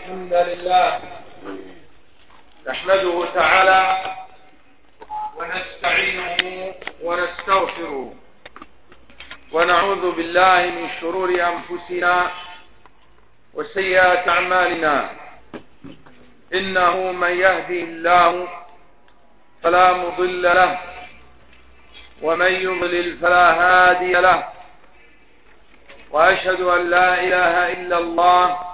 الحمد لله نحمده تعالى ونستعينه ونستغفره ونعوذ بالله من شرور أنفسنا وسيئات أعمالنا. إنه من يهدي الله فلا مضل له ومن يضلل فلا هادي له. وأشهد أن لا إله إلا الله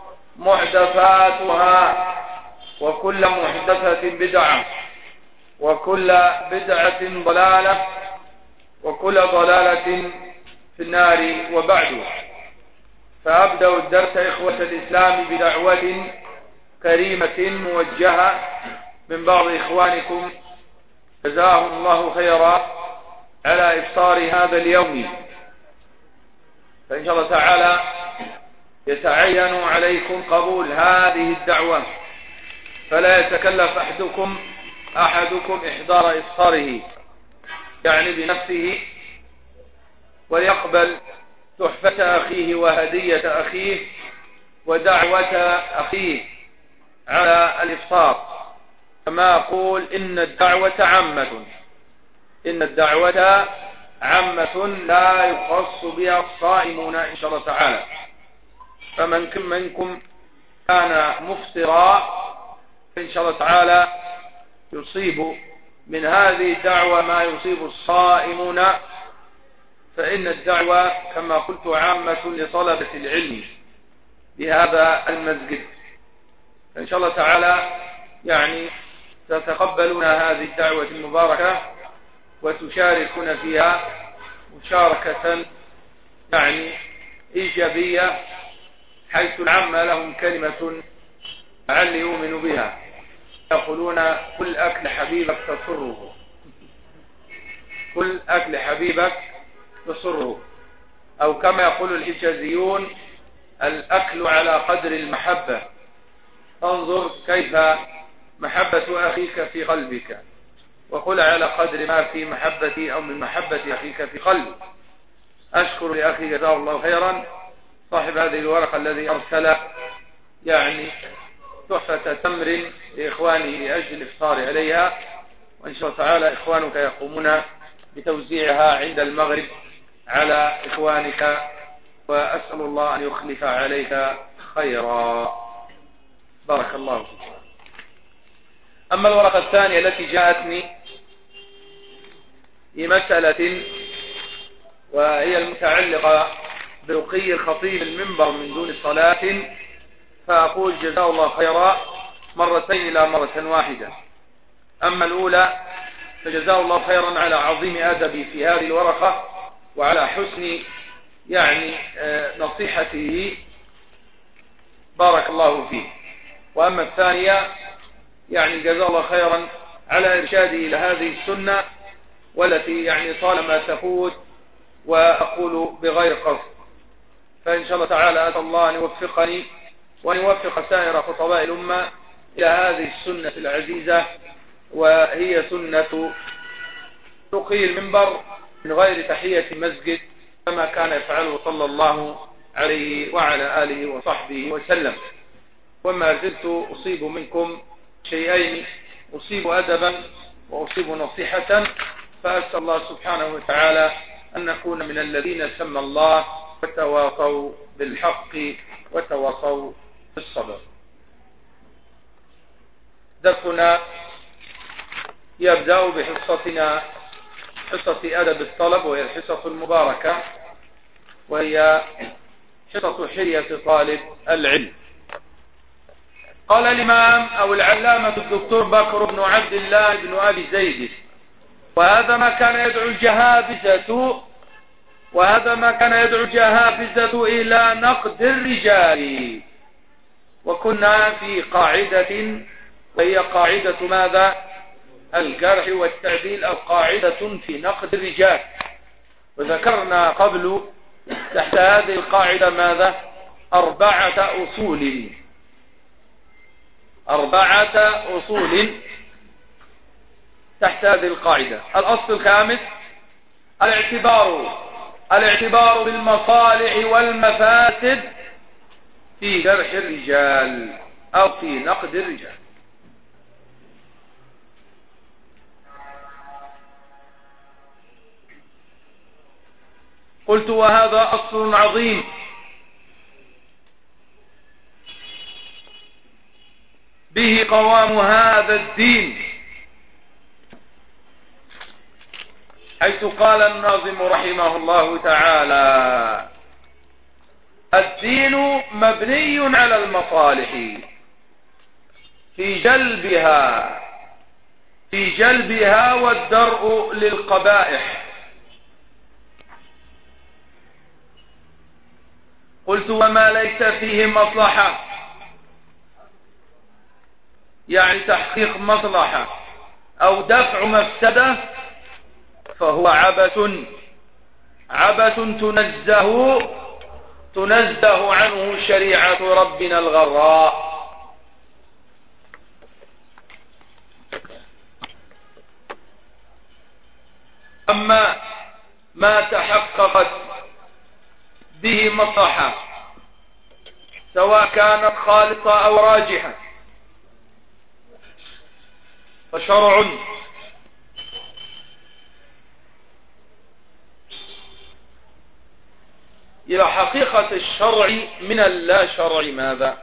محدثاتها وكل محدثة بدعة وكل بدعة ضلالة وكل ضلالة في النار وبعد. فأبدأ الدرس إخوة الإسلام بدعوة كريمة موجهة من بعض إخوانكم. جزاهم الله خيرا على إفطار هذا اليوم. فإن شاء الله تعالى يتعين عليكم قبول هذه الدعوة فلا يتكلف أحدكم أحدكم إحضار إفطاره يعني بنفسه ويقبل تحفة أخيه وهدية أخيه ودعوة أخيه على الإفطار. كما أقول إن الدعوة عامة إن الدعوة عامة لا يخص بها الصائمون إن شاء الله تعالى. فمن كم منكم كان مفطرا إن شاء الله تعالى يصيب من هذه الدعوة ما يصيب الصائمون. فإن الدعوة كما قلت عامة لطلبة العلم بهذا المسجد. إن شاء الله تعالى يعني تتقبلون هذه الدعوة المباركة وتشاركون فيها مشاركة يعني إيجابية حيث العامة لهم كلمة لعل يؤمن بها. يقولون كل أكل حبيبك تسره. كل أكل حبيبك تسره. أو كما يقول الحجازيون الأكل على قدر المحبة. انظر كيف محبة أخيك في قلبك. وقل على قدر ما في محبتي أو من محبة أخيك في قلبي. أشكر لأخي جزاه الله خيرا. صاحب هذه الورقة الذي أرسل يعني تحفة تمر لإخوانه لأجل الإفطار عليها. وإن شاء الله تعالى إخوانك يقومون بتوزيعها عند المغرب على إخوانك وأسأل الله أن يخلف عليك خيرا. بارك الله فيك. أما الورقة الثانية التي جاءتني في مسألة وهي المتعلقة برقي الخطيب المنبر من دون صلاة فأقول جزاه الله خيرا مرتين لا مرة واحدة. أما الأولى فجزاه الله خيرا على عظيم أدبي في هذه الورقة وعلى حسن يعني نصيحته. بارك الله فيه. وأما الثانية يعني جزاه الله خيرا على إرشادي إلى هذه السنة والتي يعني طالما تفوت وأقول بغير قصد. فإن شاء الله تعالى أسأل الله أن يوفقني وأن يوفق سائر خطباء الأمة إلى هذه السنة العزيزة وهي سنة تقي المنبر من غير تحية مسجد كما كان يفعله صلى الله عليه وعلى آله وصحبه وسلم. وما زلت أصيب منكم شيئين أصيب أدبا وأصيب نصيحة فأسأل الله سبحانه وتعالى أن نكون من الذين سمى الله وتواصوا بالحق وتواصوا بالصبر. درسنا يبدأ بحصتنا حصة أدب الطلب وهي الحصة المباركة وهي حصة حلية طالب العلم. قال الإمام أو العلامة الدكتور بكر بن عبد الله بن أبي زيد وهذا ما كان يدعو الجهابزة وهذا ما كان يدعو الجهابزة إلى نقد الرجال. وكنا في قاعدة وهي قاعدة ماذا؟ الجرح والتعديل أو قاعدة في نقد الرجال. وذكرنا قبل تحت هذه القاعدة ماذا؟ أربعة أصول. أربعة أصول تحت هذه القاعدة. الأصل الخامس الاعتبار. الاعتبار بالمصالح والمفاسد في جرح الرجال أو في نقد الرجال. قلت وهذا أصل عظيم. به قوام هذا الدين. حيث قال الناظم رحمه الله تعالى الدين مبني على المصالح في جلبها في جلبها والدرء للقبائح. قلت وما ليس فيه مصلحة. يعني تحقيق مصلحة أو دفع مفسدة فهو عبث عبث تنزه تنزه عنه شريعة ربنا الغراء. أما ما تحققت به مصلحة سواء كانت خالصة أو راجحة فشرع إلى الشرع من اللا شرع ماذا؟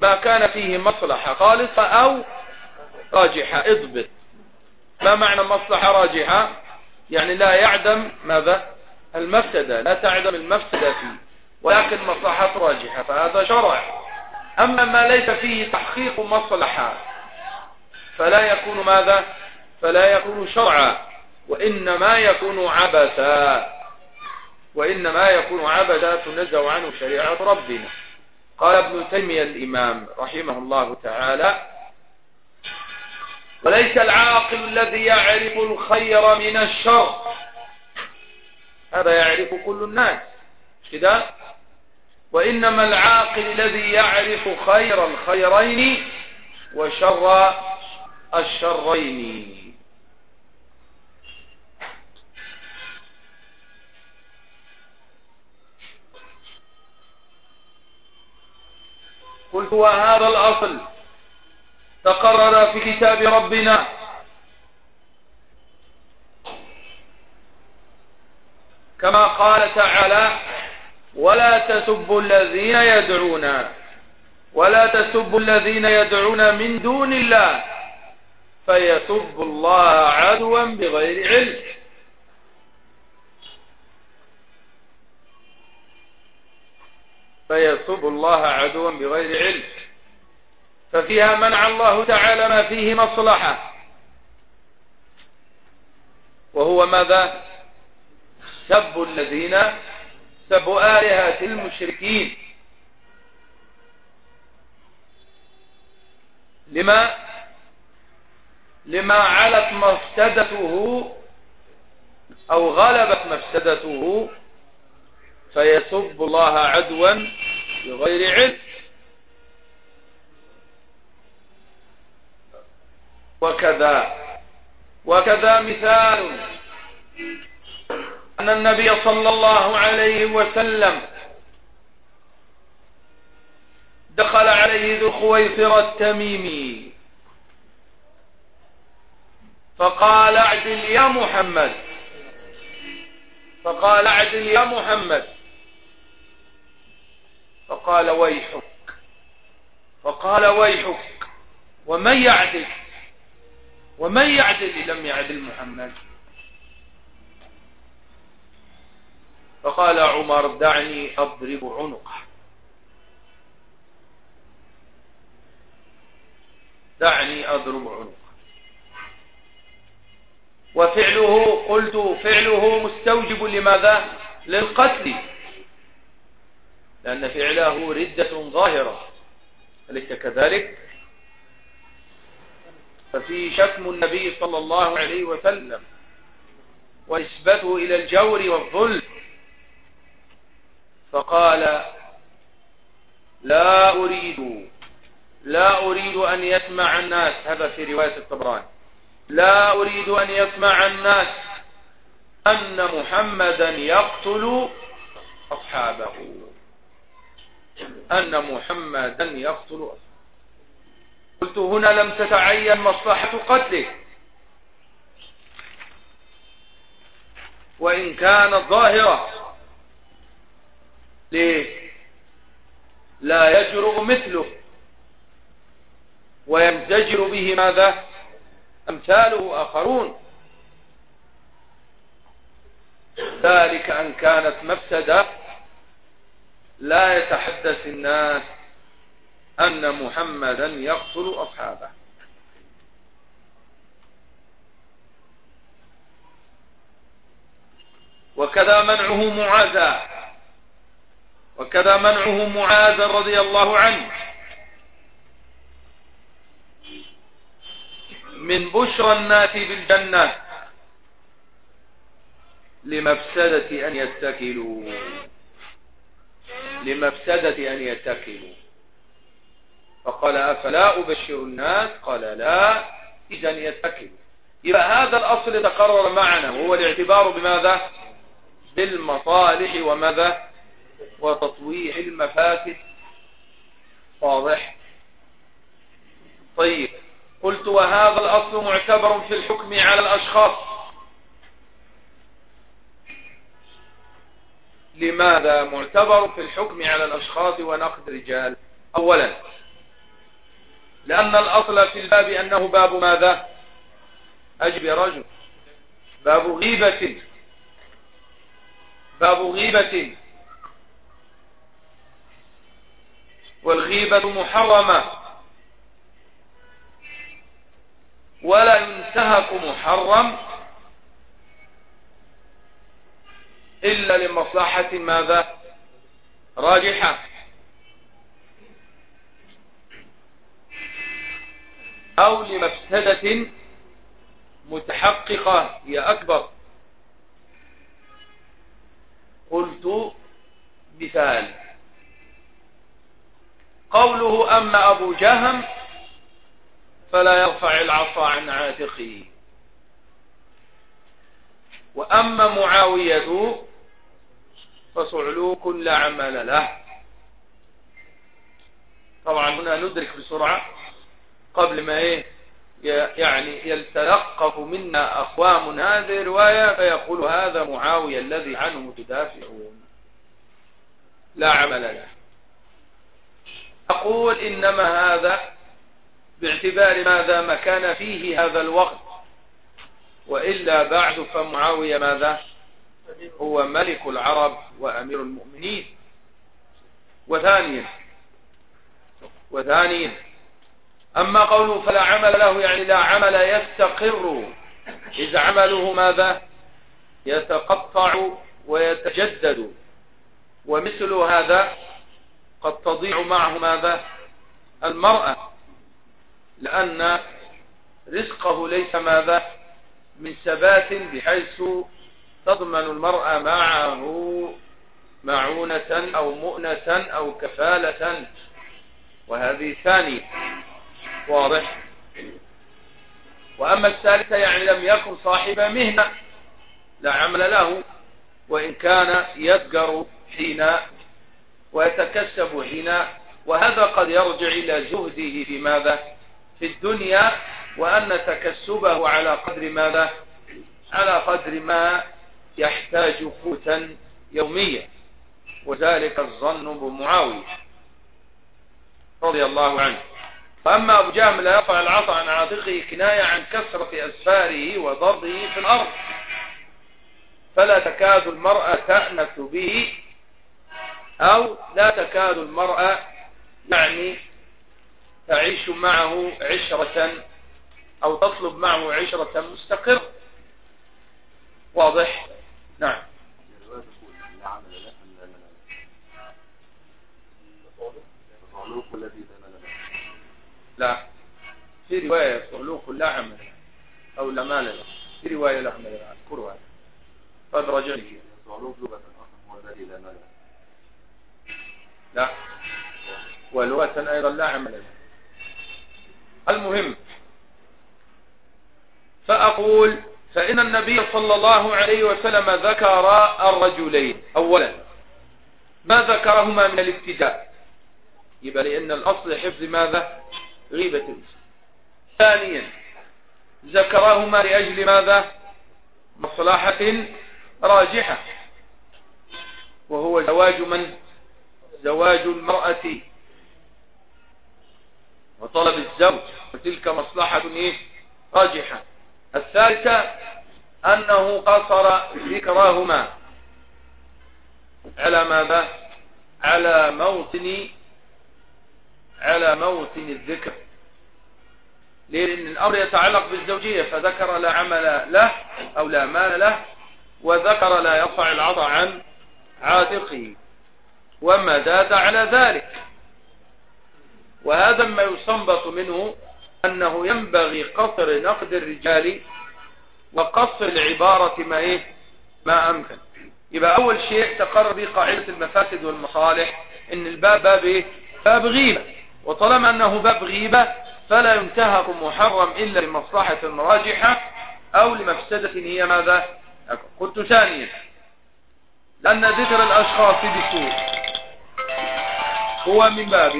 ما كان فيه مصلحة. خالصة أو راجحة اضبط. ما معنى مصلحة راجحة؟ يعني لا يعدم ماذا؟ المفسدة. لا تعدم المفسدة فيه. ولكن مصلحة راجحة فهذا شرع. أما ما ليس فيه تحقيق مصلحة فلا يكون ماذا؟ فلا يكون شرعا وإنما يكون عبثا. وإنما يكون عبثا تنزه عنه شريعة ربنا. قال ابن تيمية الإمام رحمه الله تعالى وليس العاقل الذي يعرف الخير من الشر. هذا يعرف كل الناس. كده وإنما العاقل الذي يعرف خير الخيرين وشر الشرين. قلت وهذا الأصل. تقرر في كتاب ربنا. كما قال تعالى ولا تسبوا الذين يدعون ولا تسبوا الذين يدعون من دون الله فيسب الله عدوا بغير علم. فيسب الله عدوا بغير علم. ففيها منع الله تعالى ما فيه مصلحة. وهو ماذا؟ سب الذين سبوا آلهة المشركين. لما؟ لما علت مفسدته أو غلبت مفسدته فيسب الله عدوا بغير علم وكذا. وكذا مثال. أن النبي صلى الله عليه وسلم دخل عليه ذو خويفر التميمي فقال اعدل يا محمد. فقال اعدل يا محمد. فقال ويحك. فقال ويحك. ومن يعدل؟ ومن يعدل لم يعدل محمد؟ فقال عمر دعني أضرب عنقه. دعني أضرب عنقه. وفعله قلت فعله مستوجب لماذا؟ للقتل. لأن فعله ردة ظاهرة. أليس كذلك؟ ففي شتم النبي صلى الله عليه وسلم ونسبته إلى الجور والظلم. فقال لا أريد لا أريد أن يسمع الناس. هذا في رواية الطبراني. لا أريد أن يسمع الناس أن محمدا يقتل أصحابه. أن محمدا يقتل قلت هنا لم تتعين مصلحة قتله. وإن كانت ظاهرة. ليه؟ لا يجرؤ مثله. ويمتجر به ماذا؟ أمثاله آخرون. ذلك أن كانت مفسدة لا يتحدث الناس أن محمدا يقتل أصحابه. وكذا منعه معاذا. وكذا منعه معاذ رضي الله عنه. من بشرى الناس بالجنة لمفسدة أن يتكلوا. لمفسدة أن يتكلوا فقال أفلا أبشر الناس؟ قال لا إذا يتكلوا إذا هذا الأصل تقرر معنا وهو الاعتبار بماذا؟ بالمصالح وماذا؟ وتطويح المفاسد. واضح؟ طيب قلت وهذا الأصل معتبر في الحكم على الأشخاص. لماذا معتبر في الحكم على الأشخاص ونقد الرجال؟ أولا لأن الأصل في الباب أنه باب ماذا؟ أجب يا رجل. باب غيبة. باب غيبة. والغيبة محرمة. ولا ينتهك محرم إلا لمصلحة ماذا؟ راجحة. أو لمفسدة متحققة. هي أكبر. قلت مثال. قوله أما أبو جهم فلا يرفع العصا عن عاتقه. وأما معاوية فصعلوك لا عمل له. طبعا هنا ندرك بسرعة قبل ما إيه؟ يعني يتلقف منا أقوام هذه الرواية فيقول هذا معاوية الذي عنه تدافعون لا عمل له. أقول إنما هذا باعتبار ماذا ما كان فيه هذا الوقت. وإلا بعد فمعاوية ماذا؟ هو ملك العرب وأمير المؤمنين. وثانيا وثانيا أما قوله فلا عمل له يعني لا عمل يستقر. إذا عمله ماذا؟ يتقطع ويتجدد. ومثل هذا قد تضيع معه ماذا؟ المرأة لأن رزقه ليس ماذا؟ من ثبات بحيث تضمن المرأة معه معونة أو مؤنة أو كفالة. وهذه ثانية. واضح؟ وأما الثالثة يعني لم يكن صاحب مهنة لا عمل له وإن كان يذكر حين ويتكسب حين. وهذا قد يرجع إلى زهده في ماذا؟ في الدنيا وأن تكسبه على قدر ماذا؟ على قدر ما يحتاج قوتا يوميا وذلك الظن بمعاوية. رضي الله عنه. فأما أبو جهم لا يرفع العصا عن عاتقه كناية عن كثرة أسفاره وضربه في الأرض. فلا تكاد المرأة تأنس به أو لا تكاد المرأة يعني تعيش معه عشرة أو تطلب معه عشرة مستقرة. واضح؟ نعم. لا. في رواية صعلوك لا عمل أو لا مال له في رواية لا عمل له أذكرها. قد رجعت صعلوك لغة هو الذي لا. مال لا ولغة أيضا لا عمل له المهم. فأقول فإن النبي صلى الله عليه وسلم ذكر الرجلين. أولا ما ذكرهما من الابتداء. يبقى لأن الأصل حفظ ماذا؟ غيبة. ثانيا ذكرهما لأجل ماذا؟ مصلحة راجحة. وهو زواج من؟ زواج المرأة. وطلب الزوج. وتلك مصلحة إيه؟ راجحة. الثالثة أنه قصر ذكرهما على ماذا؟ على موطن على موطن الذكر. لأن الأمر يتعلق بالزوجية فذكر لا عمل له أو لا مال له وذكر لا يرفع العطى عن عاتقه. وما زاد على ذلك. وهذا ما يستنبط منه أنه ينبغي قصر نقد الرجال وقصر العبارة ما إيه؟ ما أمكن. يبقى أول شيء تقرر به قاعدة المفاسد والمصالح إن الباب باب إيه؟ باب غيبة. وطالما أنه باب غيبة فلا ينتهك محرم إلا لمصلحة راجحة أو لمفسدة هي ماذا؟ قلت ثانيا لأن ذكر الأشخاص بسوء. هو من باب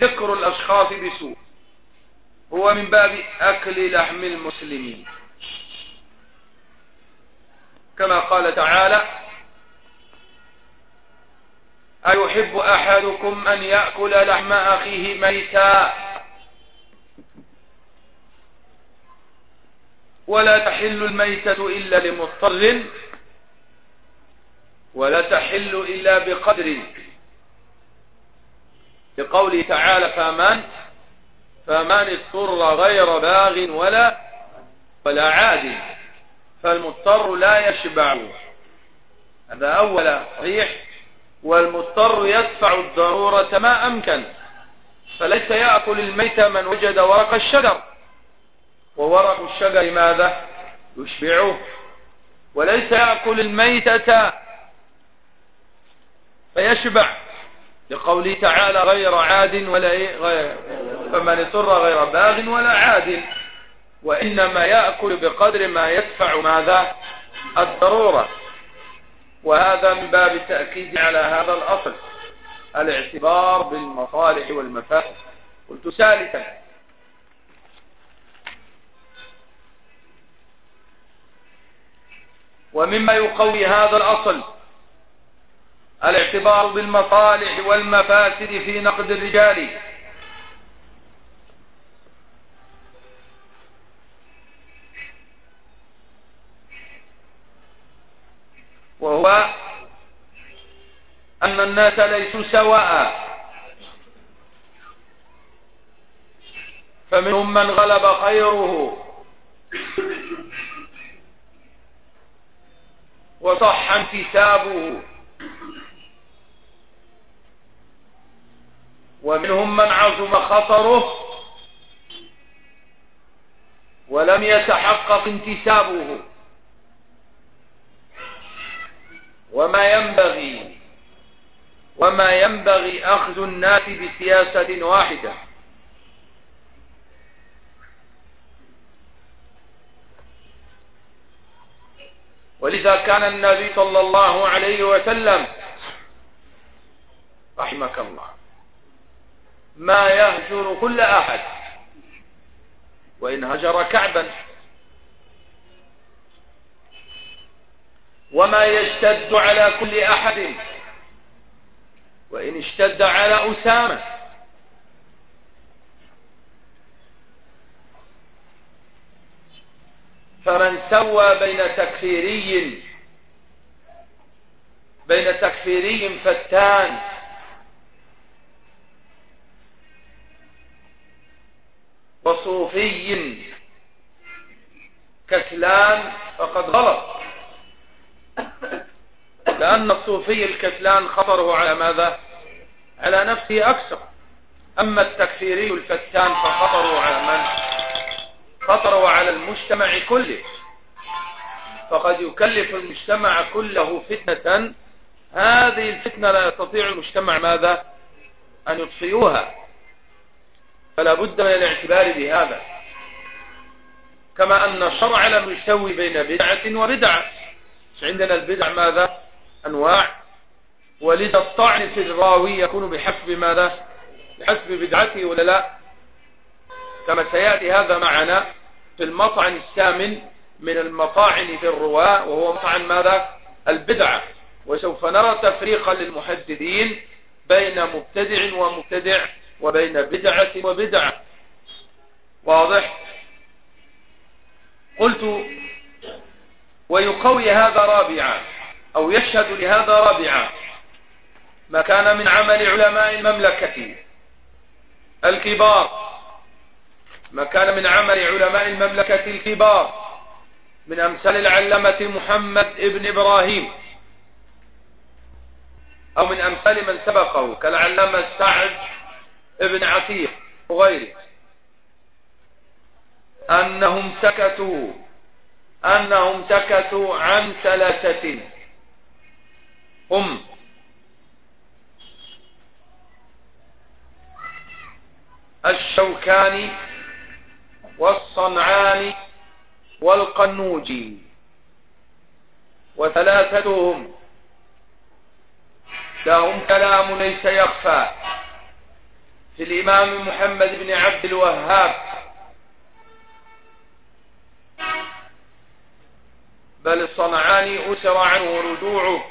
ذكر الأشخاص بسوء. هو من باب أكل لحم المسلمين. كما قال تعالى أيحب أحدكم أن يأكل لحم أخيه ميتا؟ ولا تحل الميتة إلا لمضطر ولا تحل إلا بقدر. لقوله تعالى فمن فمن اضطر غير باغ ولا ولا عاد فالمضطر لا يشبع. هذا أولا صحيح. والمضطر يدفع الضرورة ما أمكن. فليس يأكل الميت من وجد ورق الشجر. وورق الشجر ماذا؟ يشبعه. وليس يأكل الميتة فيشبع. لقوله تعالى غير عاد ولا إيه غير فمن اضطر غير باغ ولا عاد. وإنما يأكل بقدر ما يدفع ماذا؟ الضرورة. وهذا من باب التأكيد على هذا الأصل. الاعتبار بالمصالح والمفاسد. قلت ثالثا. ومما يقوي هذا الأصل. الاعتبار بالمصالح والمفاسد في نقد الرجال. وهو أن الناس ليسوا سواء. فمنهم من غلب خيره. وصح انتسابه. ومنهم من عظم خطره ولم يتحقق انتسابه. وما ينبغي وما ينبغي أخذ الناس بسياسة واحدة. ولذا كان النبي صلى الله عليه وسلم رحمك الله. ما يهجر كل أحد. وإن هجر كعبا. وما يشتد على كل أحد. وإن اشتد على أسامة. فمن سوى بين تكفيري بين تكفيري فتان. وصوفي كسلان فقد غلط. لأن الصوفي الكسلان خطره على ماذا؟ على نفسه أكثر. أما التكفيري الفتان فخطره على من؟ خطره على المجتمع كله. فقد يكلف المجتمع كله فتنة. هذه الفتنة لا يستطيع المجتمع ماذا؟ أن يطفئوها. فلا بد من الاعتبار بهذا. كما أن الشرع لم يسوي بين بدعة وبدعة. عندنا البدع ماذا؟ أنواع. ولذا الطعن في الراوي يكون بحسب ماذا؟ بحسب بدعته ولا لا؟ كما سيأتي هذا معنا في المطعن الثامن من المطاعن في الرواة وهو مطعن ماذا؟ البدعة. وسوف نرى تفريقا للمحددين بين مبتدع ومبتدع. وبين بدعة وبدعة. واضح؟ قلت ويقوي هذا رابعا أو يشهد لهذا رابعا. ما كان من عمل علماء المملكة الكبار. ما كان من عمل علماء المملكة الكبار. من أمثال العلمة محمد ابن إبراهيم. أو من أمثال من سبقه كالعلامة سعد ابن عتيق وغيره. أنهم سكتوا أنهم سكتوا عن ثلاثة هم. الشوكاني والصنعاني والقنوجي وثلاثتهم. لهم كلام ليس يخفى. في الإمام محمد بن عبد الوهاب. بل الصنعاني أسر عنه رجوعه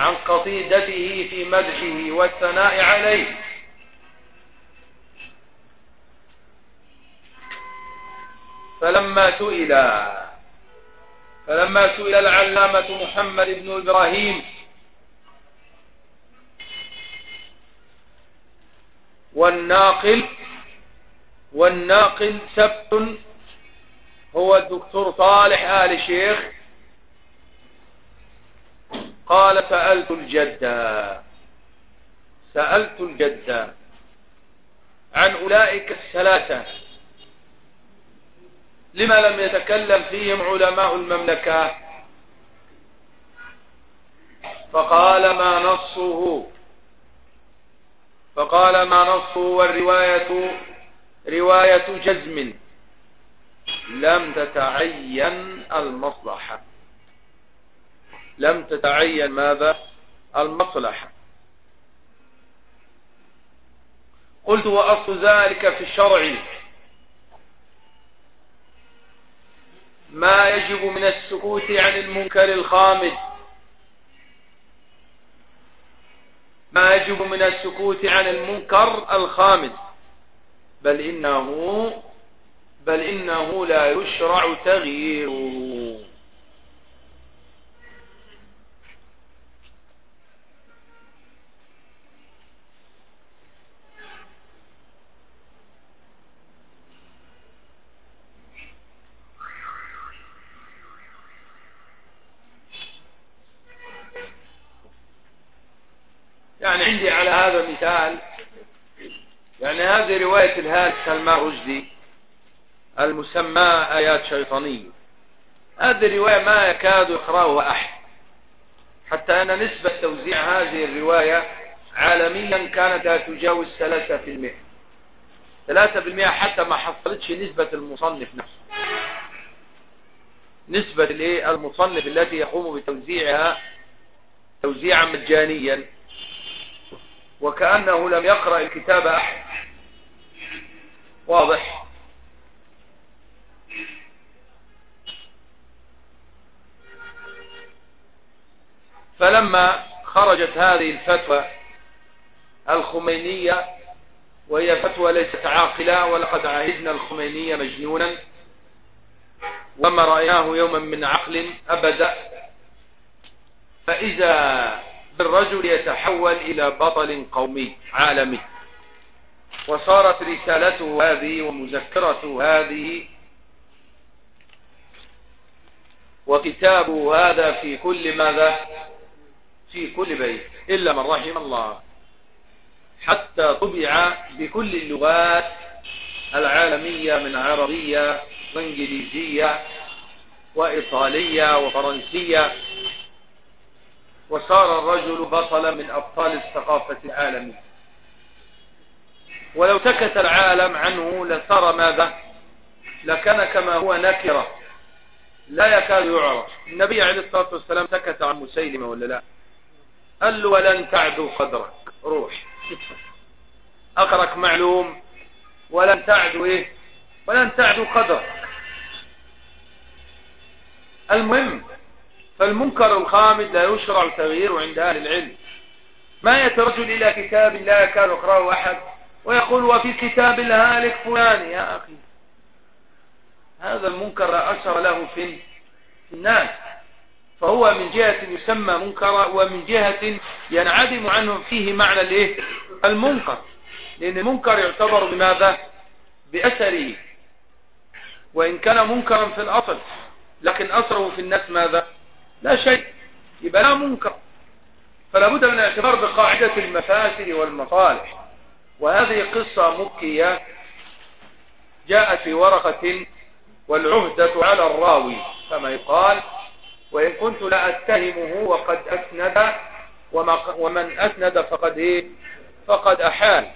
عن قصيدته في مدحه والثناء عليه. فلما سئل فلما سئل العلامة محمد بن إبراهيم والناقل والناقل سبت هو الدكتور صالح آل شيخ. قال سألت الجدة سألت الجدة عن أولئك الثلاثة. لما لم يتكلم فيهم علماء المملكة؟ فقال ما نصه. فقال ما نصه والرواية رواية جزم. لم تتعين المصلحة. لم تتعين ماذا؟ المصلحة. قلت وأصل ذلك في الشرع. ما يجب من السكوت عن المنكر الخامد ما يجب من السكوت عن المنكر الخامد بل إنه بل إنه لا يشرع تغييره. يعني عندي على هذا مثال يعني هذه رواية الهاد سلمان رشدي المسمى آيات شيطانية. هذه الرواية ما يكاد يقرأها أحد. حتى أن نسبة توزيع هذه الرواية عالميا كانت لا تجاوز 3% 3% حتى ما حصلتش نسبة المصنف نفسه. نسبة المصنف التي يقوم بتوزيعها توزيعا مجانيا. وكأنه لم يقرأ الكتاب أحد. واضح؟ فلما خرجت هذه الفتوى الخمينية وهي فتوى ليست عاقلة ولقد عهدنا الخمينية مجنونا وما رأيناه يوما من عقل أبدا فإذا بالرجل يتحول إلى بطل قومي عالمي. وصارت رسالته هذه ومذكرته هذه وكتابه هذا في كل ماذا؟ في كل بيت. إلا من رحم الله. حتى طبع بكل اللغات العالمية من عربية وإنجليزية وإيطالية وفرنسية. وصار الرجل بطلا من أبطال الثقافة العالمية. ولو تكت العالم عنه لصار ماذا؟ لكان كما هو نكرة. لا يكاد يعرف. النبي عليه الصلاة والسلام سكت عن مسيلمة ولا لا؟ قال له ولن تعدو قدرك. روح. أقرك معلوم. ولن تعدو إيه؟ ولن تعدو قدرك. المهم فالمنكر الخامد لا يشرع تغييره عند أهل العلم. ما يترجل إلى كتاب لا يكاد يقرأه أحد ويقول وفي كتاب الهالك فلان يا أخي. هذا المنكر أثر له في الناس. فهو من جهة يسمى منكرا ومن جهة ينعدم عنه فيه معنى الإيه؟ المنكر. لأن المنكر يعتبر بماذا؟ بأثره. وإن كان منكرا في الأصل لكن أثره في الناس ماذا؟ لا شيء. يبقى لا منكر. فلا بد من الاعتبار بقاعدة المفاسد والمصالح. وهذه قصة مكية جاءت في ورقة والعهدة على الراوي كما يقال. وإن كنت لا أتهمه وقد أسند ومن أسند فقد إيه؟ فقد أحال.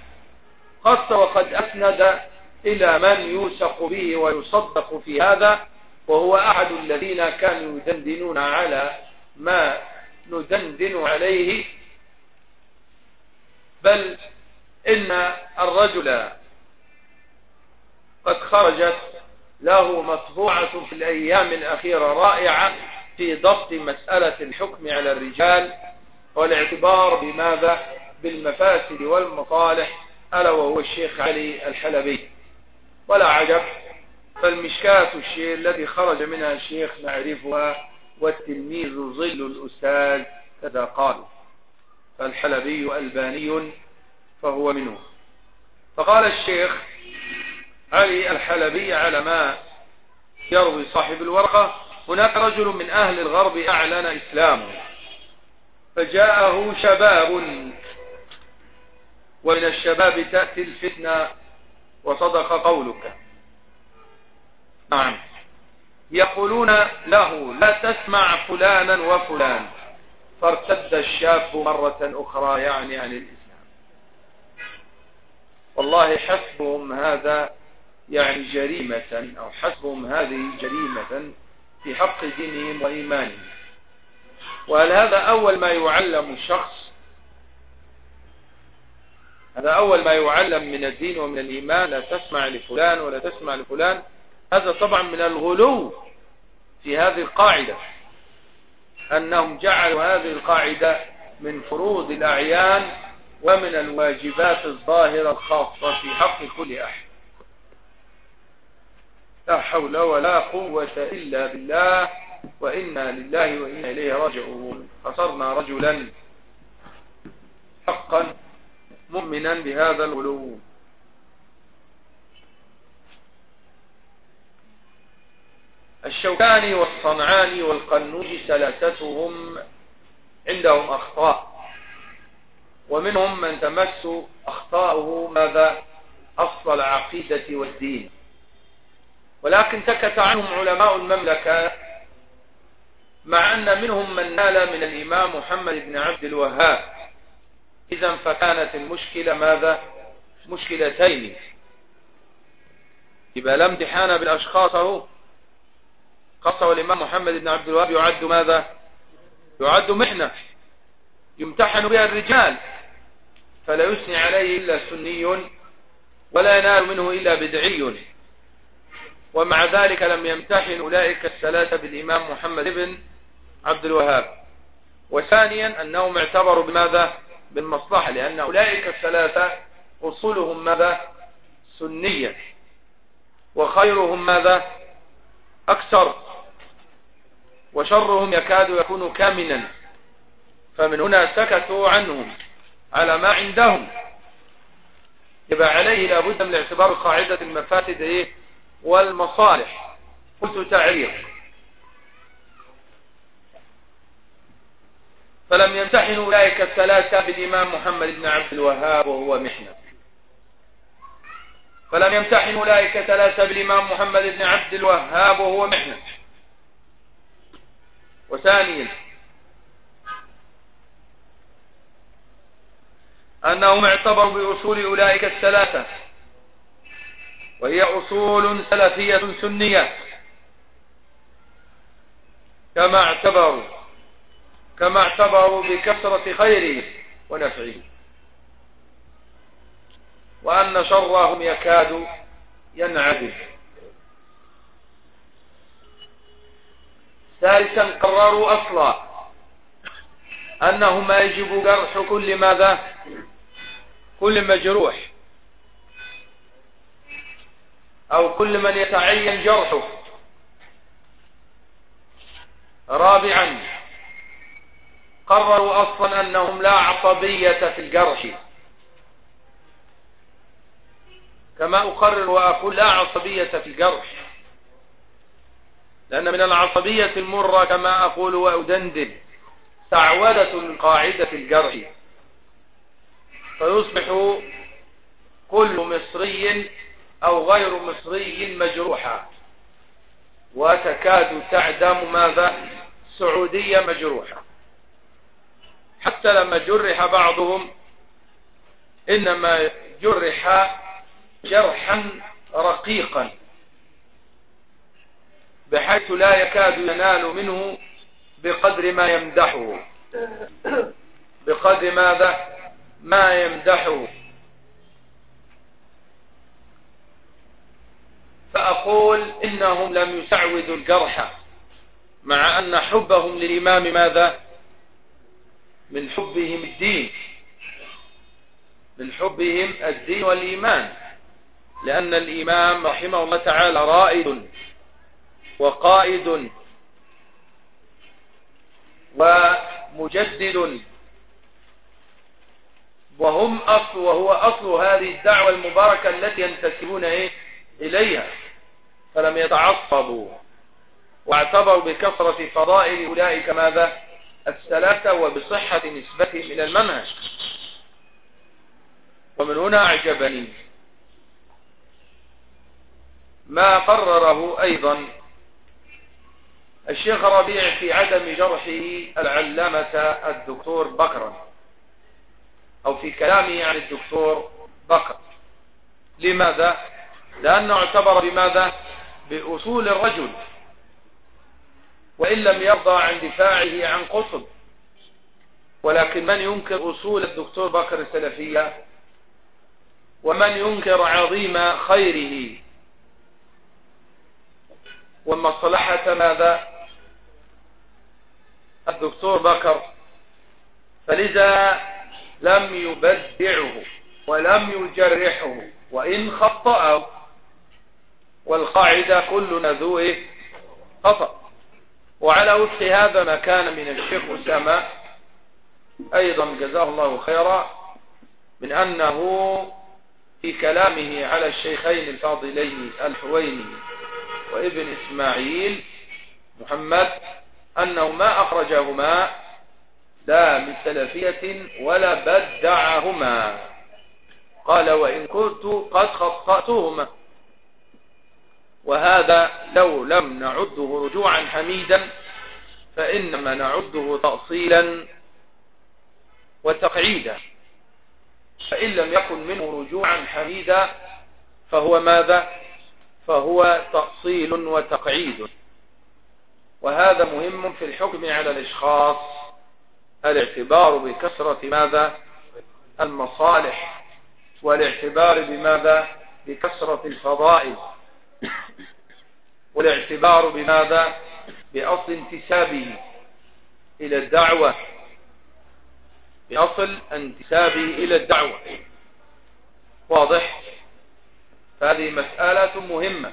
قص وقد أسند إلى من يوثق به ويصدق في هذا. وهو أحد الذين كانوا يدندنون على ما ندندن عليه بل إن الرجل قد خرجت له مطبوعة في الأيام الأخيرة رائعة في ضبط مسألة الحكم على الرجال والاعتبار بماذا؟ بالمفاسد والمصالح ألا وهو الشيخ علي الحلبي. ولا عجب فالمشكاة الشيء الذي خرج منها الشيخ نعرفها والتلميذ ظل الأستاذ كذا قال فالحلبي ألباني فهو منه. فقال الشيخ علي الحلبي على ما يروي صاحب الورقة هناك رجل من أهل الغرب أعلن إسلامه. فجاءه شباب ومن الشباب تأتي الفتنة وصدق قولك. نعم. يقولون له لا تسمع فلانا وفلان. فارتد الشاب مرة أخرى يعني عن الإسلام. والله حسبهم هذا يعني جريمة أو حسبهم هذه جريمة في حق دينهم وإيمانهم. وهل هذا أول ما يعلم الشخص هذا أول ما يعلم من الدين ومن الإيمان لا تسمع لفلان ولا تسمع لفلان. هذا طبعا من الغلو في هذه القاعدة أنهم جعلوا هذه القاعدة من فروض الأعيان ومن الواجبات الظاهرة الخاصة في حق كل أحد. لا حول ولا قوة إلا بالله وإنا لله وإنا إليه راجعون. خسرنا رجلا حقا مؤمنا بهذا الغلو. الشوكاني والصنعاني والقنوج ثلاثتهم عندهم أخطاء. ومنهم من تمس أخطاؤه ماذا؟ أصل العقيدة والدين. ولكن سكت عنهم علماء المملكة مع أن منهم من نال من الإمام محمد بن عبد الوهاب. إذا فكانت المشكلة ماذا؟ مشكلتين. يبقى لا امتحان بالأشخاص اهو خاصة الإمام محمد بن عبد الوهاب يعد ماذا؟ يعد محنة. يمتحن بها الرجال. فلا يثني عليه إلا سني ولا ينال منه إلا بدعي. ومع ذلك لم يمتحن أولئك الثلاثة بالإمام محمد بن عبد الوهاب. وثانيا أنهم اعتبروا بماذا؟ بالمصلحة لأن أولئك الثلاثة أصولهم ماذا؟ سنية. وخيرهم ماذا؟ أكثر. وشرهم يكاد يكون كامنا. فمن هنا سكتوا عنهم على ما عندهم. يبقى عليه لابد من اعتبار قاعدة المفاسد إيه؟ والمصالح. قلت تعليق. فلم يمتحن أولئك الثلاثة بالإمام محمد بن عبد الوهاب وهو محنة. فلم يمتحن أولئك ثلاثة بالإمام محمد بن عبد الوهاب وهو محنة. وثانيا أنهم اعتبروا بأصول أولئك الثلاثة وهي أصول سلفية سنية كما اعتبروا كما اعتبروا بكثرة خيره ونفعه وأن شرهم يكاد ينعدم. ثالثا قرروا أصلا. أنه ما يجب جرح كل ماذا؟ كل مجروح. أو كل من يتعين جرحه. رابعا قرروا أصلا أنهم لا عصبية في الجرح. كما أقرر وأقول لا عصبية في الجرح. لأن من العصبية المرة كما أقول وأدندن تعودة القاعدة في الجرح. فيصبح كل مصري أو غير مصري مجروحا. وتكاد تعدم ماذا؟ سعودية مجروحة. حتى لما جرح بعضهم إنما جرح جرحا رقيقا. بحيث لا يكاد ينال منه بقدر ما يمدحه. بقدر ماذا؟ ما يمدحه. فأقول إنهم لم يسعودوا الجرح مع أن حبهم للإمام ماذا؟ من حبهم الدين. من حبهم الدين والإيمان. لأن الإمام رحمه الله تعالى رائد. وقائد ومجدد. وهم أصل وهو أصل هذه الدعوة المباركة التي ينتسبون إيه؟ إليها. فلم يتعصبوا. واعتبروا بكثرة فضائل أولئك ماذا؟ الثلاثة وبصحة نسبتهم إلى المنهج. ومن هنا أعجبني ما قرره أيضا الشيخ ربيع في عدم جرحه العلامة الدكتور بكرا أو في كلامه عن الدكتور بكر. لماذا؟ لأنه اعتبر بماذا؟ بأصول الرجل وإن لم يرضى عن دفاعه عن قطب. ولكن من ينكر أصول الدكتور بكر السلفية؟ ومن ينكر عظيم خيره؟ ومصلحة ماذا؟ الدكتور بكر فلذا لم يبدعه ولم يجرحه وإن خطأه والقاعدة كلنا ذو خطأ. وعلى وفق هذا ما كان من الشيخ أسامة أيضا جزاه الله خيرا من أنه في كلامه على الشيخين الفاضلين الحويني وابن إسماعيل محمد أنه ما أخرجهما لا من سلفية ولا بدعهما. قال وإن كنت قد خطأتهما. وهذا لو لم نعده رجوعا حميدا فإنما نعده تأصيلا وتقعيدا. فإن لم يكن منه رجوعا حميدا فهو ماذا؟ فهو تأصيل وتقعيد. وهذا مهم في الحكم على الإشخاص. الاعتبار بكثرة ماذا؟ المصالح. والاعتبار بماذا؟ بكثرة الفضائل. والاعتبار بماذا؟ بأصل انتسابه إلى الدعوة. بأصل انتسابه إلى الدعوة. واضح؟ فهذه مسألة مهمة.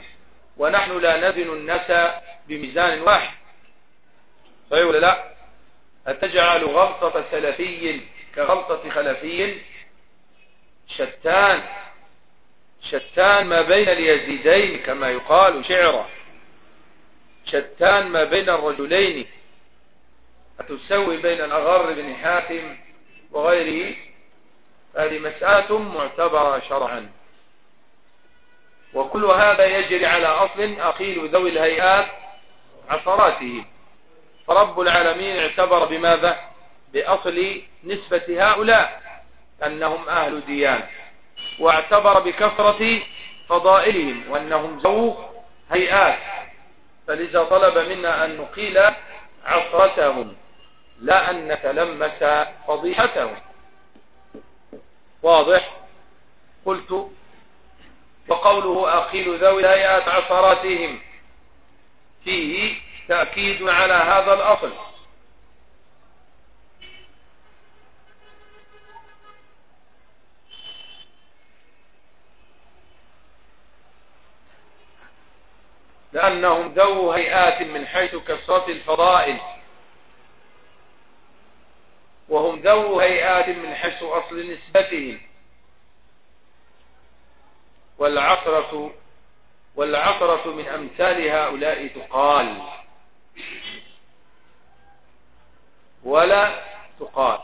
ونحن لا نزن الناس بميزان واحد. صحيح ولا لا؟ أتجعل غلطة سلفي كغلطة خلفي شتان؟ شتان ما بين اليزيدين كما يقال شعرا. شتان ما بين الرجلين. أتسوي بين الأغر بن حاتم وغيره؟ هذه مسألة معتبرة شرعا. وكل هذا يجري على أصل أقيل ذوي الهيئات عصراته. فرب العالمين اعتبر بماذا؟ بأصل نسبة هؤلاء أنهم أهل ديان واعتبر بكثرة فضائلهم وأنهم ذو هيئات. فلذا طلب منا أن نقيل عصرتهم لا أن نتلمس فضيحتهم. واضح؟ قلت. وقوله أقيل ذوي الهيئات عصراتهم فيه تأكيد على هذا الأصل. لأنهم ذو هيئات من حيث كثرة الفضائل. وهم ذو هيئات من حيث أصل نسبتهم. والعطرة والعطرة من أمثال هؤلاء تقال. ولا تقال.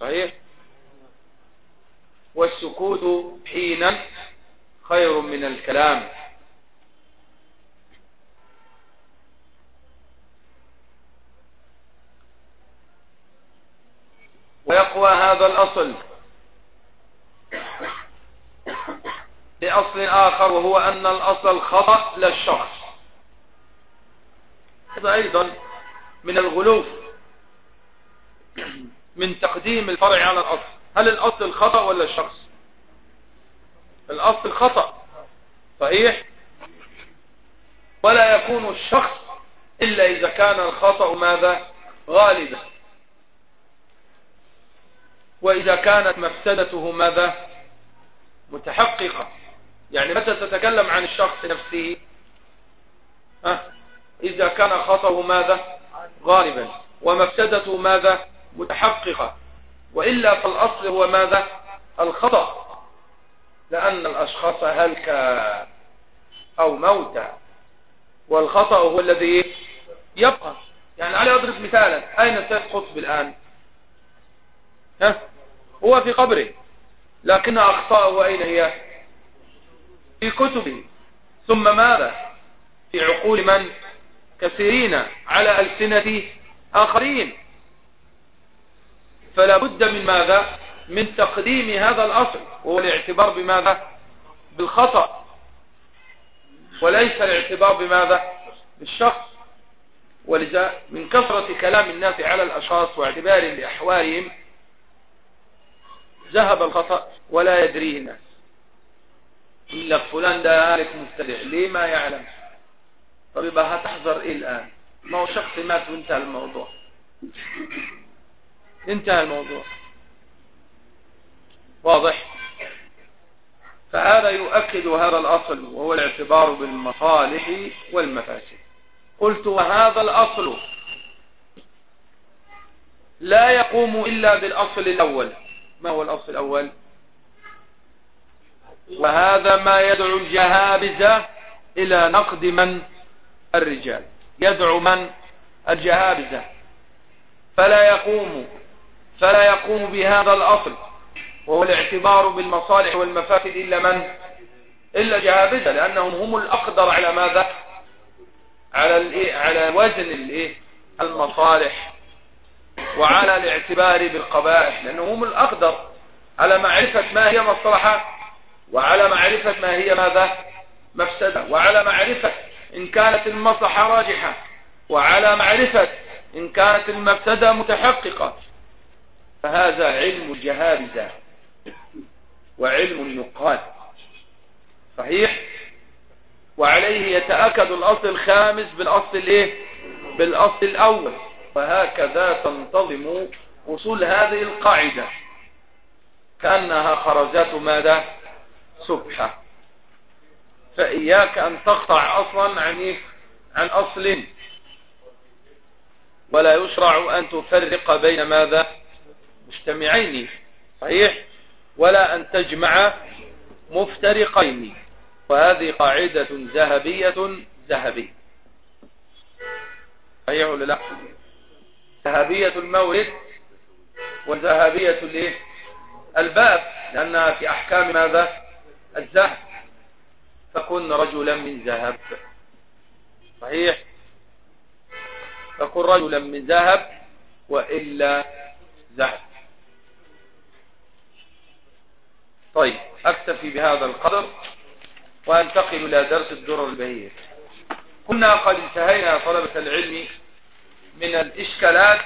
صحيح؟ والسكوت حينا خير من الكلام. ويقوى هذا الأصل. بأصل آخر وهو أن الأصل الخطأ للشخص هذا أيضا من الغلو من تقديم الفرع على الأصل. هل الأصل الخطأ ولا الشخص؟ الأصل خطأ صحيح؟ ولا يكون الشخص إلا إذا كان الخطأ ماذا؟ غالبا. وإذا كانت مفسدته ماذا؟ متحققة. يعني متى تتكلم عن الشخص نفسه؟ ها؟ إذا كان خطأه ماذا؟ غالبا. ومفسدته ماذا؟ متحققة. وإلا فالأصل هو ماذا؟ الخطأ. لأن الأشخاص هلكا أو موتى. والخطأ هو الذي يبقى. يعني علي أضرب مثالا. أين سيد قطب الآن؟ ها؟ هو في قبره. لكن أخطاءه أين هي؟ في كتبه. ثم ماذا؟ في عقول من؟ كثيرين على ألسنة آخرين. فلا بد من ماذا؟ من تقديم هذا الأصل وهو الاعتبار بماذا؟ بالخطأ. وليس الاعتبار بماذا؟ بالشخص. ولذا من كثرة كلام الناس على الأشخاص واعتبار لأحوالهم ذهب الخطأ ولا يدريه الناس. لك فلان ده هالك مبتدع ليه ما يعلم؟ طب يبقى هتحذر إيه الآن؟ ما هو شخص مات وانتهى الموضوع. انتهى الموضوع. واضح؟ فهذا يؤكد هذا الأصل وهو الاعتبار بالمصالح والمفاسد. قلت وهذا الأصل لا يقوم إلا بالأصل الأول. ما هو الأصل الأول؟ وهذا ما يدعو الجهابزة إلى نقد من الرجال. يدعو من؟ الجهابزة. فلا يقوم فلا يقوم بهذا الأصل. وهو الاعتبار بالمصالح والمفاسد إلا من؟ إلا جهابزة لأنهم هم الأقدر على ماذا؟ على الايه على وزن الايه المصالح. وعلى الاعتبار بالقبائح لأنهم هم الأقدر على معرفة ما هي مصلحة وعلى معرفة ما هي ماذا؟ مفسدة. وعلى معرفة إن كانت المصلحة راجحة وعلى معرفة إن كانت المفسدة متحققة. فهذا علم الجهابزة وعلم النقاد. صحيح؟ وعليه يتأكد الأصل الخامس بالأصل الايه بالأصل الأول. وهكذا تنتظم وصول هذه القاعدة. كأنها خرجات ماذا؟ سبحة. فإياك أن تقطع أصلا عن إيه؟ عن أصل. ولا يشرع أن تفرق بين ماذا؟ مجتمعين. صحيح؟ ولا أن تجمع مفترقين. وهذه قاعدة ذهبية ذهبية صحيح ولا لا؟ ذهبية المورد وذهبية الإيه؟ الباب. لأنها في أحكام ماذا؟ الذهب. فكن رجلا من ذهب. صحيح؟ فكن رجلا من ذهب وإلا ذهب. طيب أكتفي بهذا القدر وأنتقل إلى درس الدرر البهية كنا قد انتهينا طلبة العلم من الإشكالات